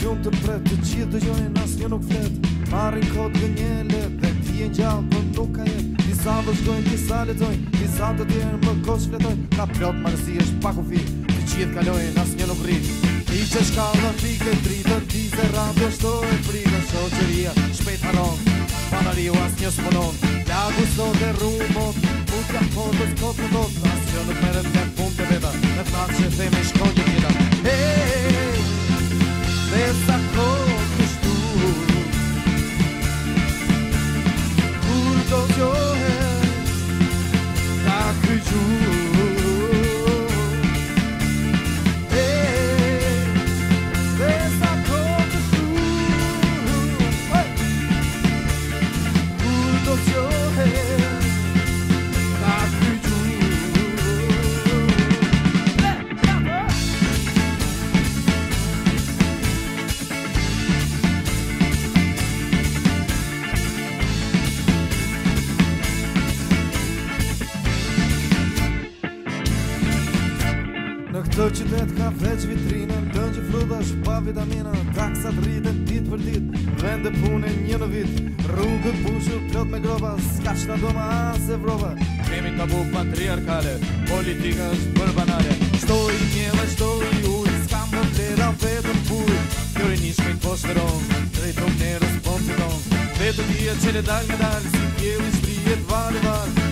gjumë të pret Të qitë dë gjojnë nësë një nuk fletë Marin kod dë një letë Dhe ti e gjallë për po nuk ka jetë Nisa vëzgojnë, shkojnë, nisa letojnë Nisa të tjerë më po kosh fletojnë Ka plot marësi është pak u Të qitë kalojnë asë një nuk rritë I që shkallë në pike dritë ti se rapë shto e Prikë në shokëria, shpejt maronë Panari u asë një shponon Lagu Në të të putja kodës të të të të të të të të të të të të Qdo qytet ka veç vitrine Do një fluta është pa vitamina Taksat rritën dit për dit Vende punin një në vit Rrugët pushu, plot me groba Ska qëta do ma asë e Kemi ka patriarkale Politika është për banale Shtoj i një dhe qdo i ujë Ska më të leda vetëm pujë Kjore një shmi të posveron drejtëm në rësë po të donë Vetëm dhja që le dal nga dal, Si kjeli shprijet vali vali